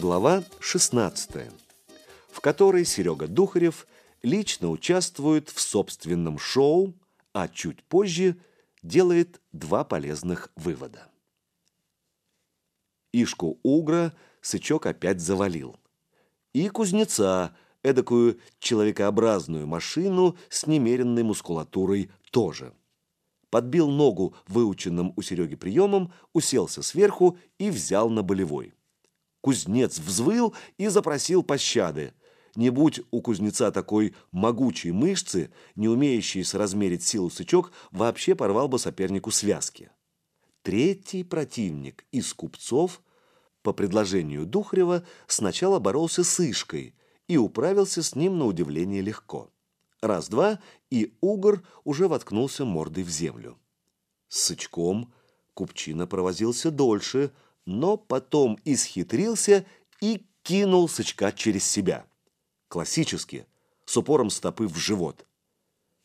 Глава 16, в которой Серега Духарев лично участвует в собственном шоу, а чуть позже делает два полезных вывода. Ишку Угра Сычок опять завалил. И кузнеца, эдакую человекообразную машину с немеренной мускулатурой тоже. Подбил ногу выученным у Сереги приемом, уселся сверху и взял на болевой. Кузнец взвыл и запросил пощады. Не будь у кузнеца такой могучей мышцы, не умеющей соразмерить силу сычок, вообще порвал бы сопернику связки. Третий противник из купцов, по предложению Духарева, сначала боролся с Ишкой и управился с ним на удивление легко. Раз-два, и угор уже воткнулся мордой в землю. С сычком купчина провозился дольше – но потом исхитрился и кинул сычка через себя. Классически, с упором стопы в живот.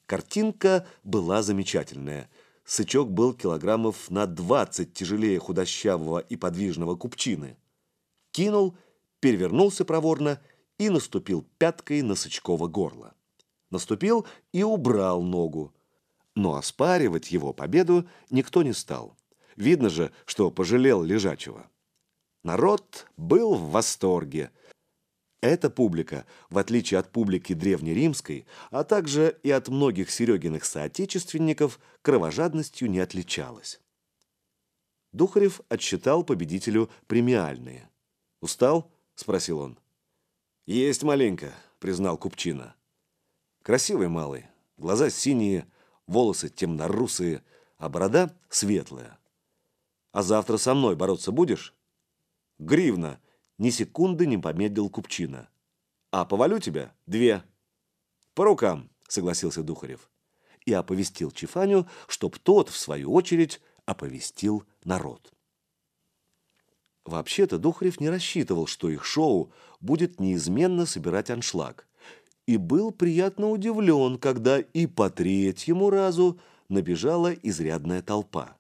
Картинка была замечательная. Сычок был килограммов на 20 тяжелее худощавого и подвижного купчины. Кинул, перевернулся проворно и наступил пяткой на Сычково горло. Наступил и убрал ногу. Но оспаривать его победу никто не стал. Видно же, что пожалел лежачего. Народ был в восторге. Эта публика, в отличие от публики древнеримской, а также и от многих Серегиных соотечественников, кровожадностью не отличалась. Духарев отсчитал победителю премиальные. «Устал?» – спросил он. «Есть маленько», – признал Купчина. Красивый малый, глаза синие, волосы темно-русые, а борода светлая. А завтра со мной бороться будешь? Гривна. Ни секунды не помедлил Купчина. А повалю тебя? Две. По рукам, согласился Духарев. И оповестил Чифаню, чтоб тот, в свою очередь, оповестил народ. Вообще-то Духарев не рассчитывал, что их шоу будет неизменно собирать аншлаг. И был приятно удивлен, когда и по третьему разу набежала изрядная толпа.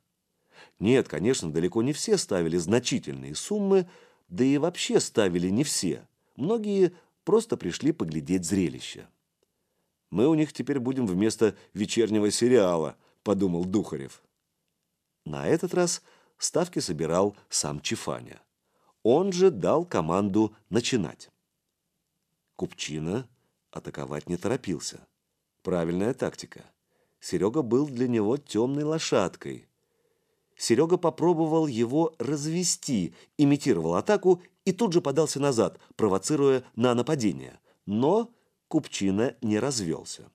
Нет, конечно, далеко не все ставили значительные суммы, да и вообще ставили не все. Многие просто пришли поглядеть зрелище. «Мы у них теперь будем вместо вечернего сериала», – подумал Духарев. На этот раз ставки собирал сам Чифаня. Он же дал команду начинать. Купчина атаковать не торопился. Правильная тактика. Серега был для него темной лошадкой – Серега попробовал его развести, имитировал атаку и тут же подался назад, провоцируя на нападение. Но Купчина не развелся.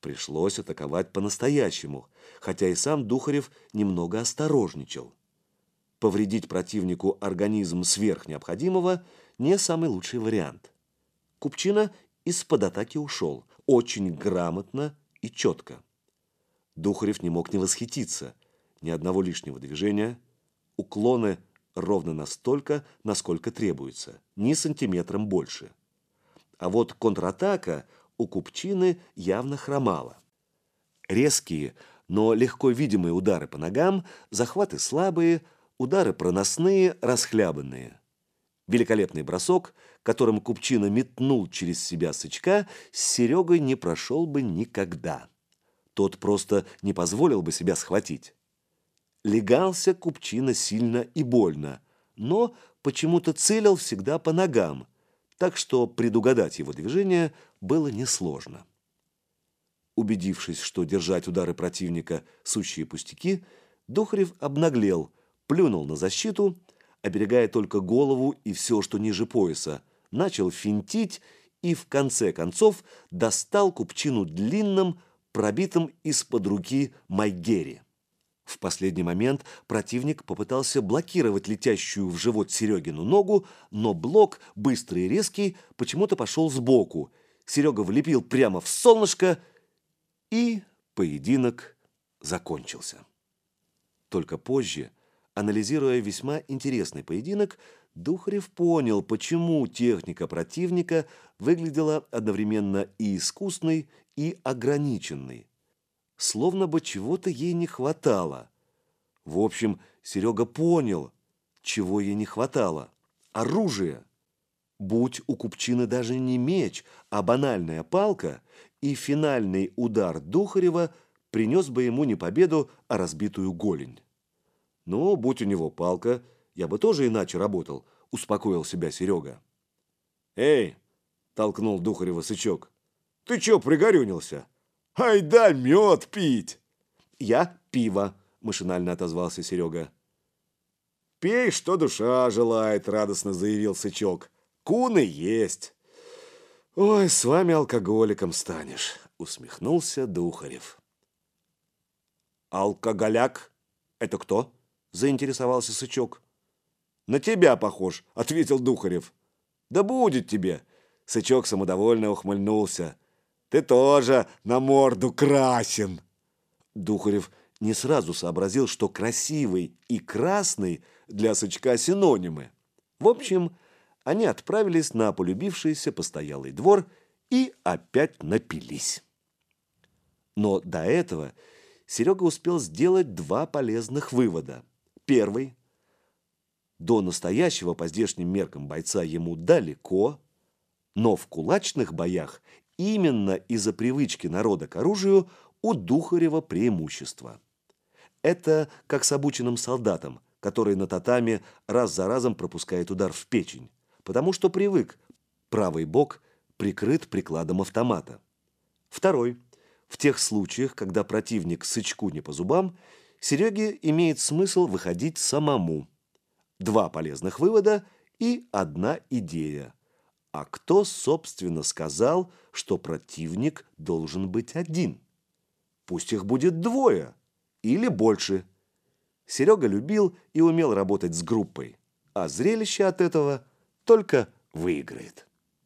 Пришлось атаковать по-настоящему, хотя и сам Духарев немного осторожничал. Повредить противнику организм сверх необходимого – не самый лучший вариант. Купчина из-под атаки ушел, очень грамотно и четко. Духарев не мог не восхититься – ни одного лишнего движения, уклоны ровно настолько, насколько требуется, ни сантиметром больше. А вот контратака у Купчины явно хромала. Резкие, но легко видимые удары по ногам, захваты слабые, удары проносные, расхлябанные. Великолепный бросок, которым Купчина метнул через себя сычка, с Серегой не прошел бы никогда. Тот просто не позволил бы себя схватить. Легался Купчина сильно и больно, но почему-то целил всегда по ногам, так что предугадать его движение было несложно. Убедившись, что держать удары противника – сущие пустяки, Духарев обнаглел, плюнул на защиту, оберегая только голову и все, что ниже пояса, начал финтить и в конце концов достал Купчину длинным, пробитым из-под руки Майгери. В последний момент противник попытался блокировать летящую в живот Серегину ногу, но блок, быстрый и резкий, почему-то пошел сбоку. Серега влепил прямо в солнышко, и поединок закончился. Только позже, анализируя весьма интересный поединок, Духарев понял, почему техника противника выглядела одновременно и искусной, и ограниченной словно бы чего-то ей не хватало. В общем, Серега понял, чего ей не хватало. оружие. Будь у Купчины даже не меч, а банальная палка, и финальный удар Духарева принес бы ему не победу, а разбитую голень. Но, будь у него палка, я бы тоже иначе работал, успокоил себя Серега. «Эй!» – толкнул Духарева сычок. «Ты чё пригорюнился? Ай да мед пить!» «Я пиво», – машинально отозвался Серега. «Пей, что душа желает», – радостно заявил Сычок. «Куны есть». «Ой, с вами алкоголиком станешь», – усмехнулся Духарев. «Алкоголяк? Это кто?» – заинтересовался Сычок. «На тебя похож», – ответил Духарев. «Да будет тебе!» – Сычок самодовольно ухмыльнулся. «Ты тоже на морду красен!» Духарев не сразу сообразил, что красивый и красный для Сычка синонимы. В общем, они отправились на полюбившийся постоялый двор и опять напились. Но до этого Серега успел сделать два полезных вывода. Первый. До настоящего по здешним меркам бойца ему далеко, но в кулачных боях именно из-за привычки народа к оружию у Духарева преимущество. Это как с обученным солдатом, который на татами раз за разом пропускает удар в печень, потому что привык, правый бок прикрыт прикладом автомата. Второй. В тех случаях, когда противник сычку не по зубам, Сереге имеет смысл выходить самому. Два полезных вывода и одна идея. А кто, собственно, сказал, что противник должен быть один? Пусть их будет двое или больше. Серега любил и умел работать с группой, а зрелище от этого только выиграет.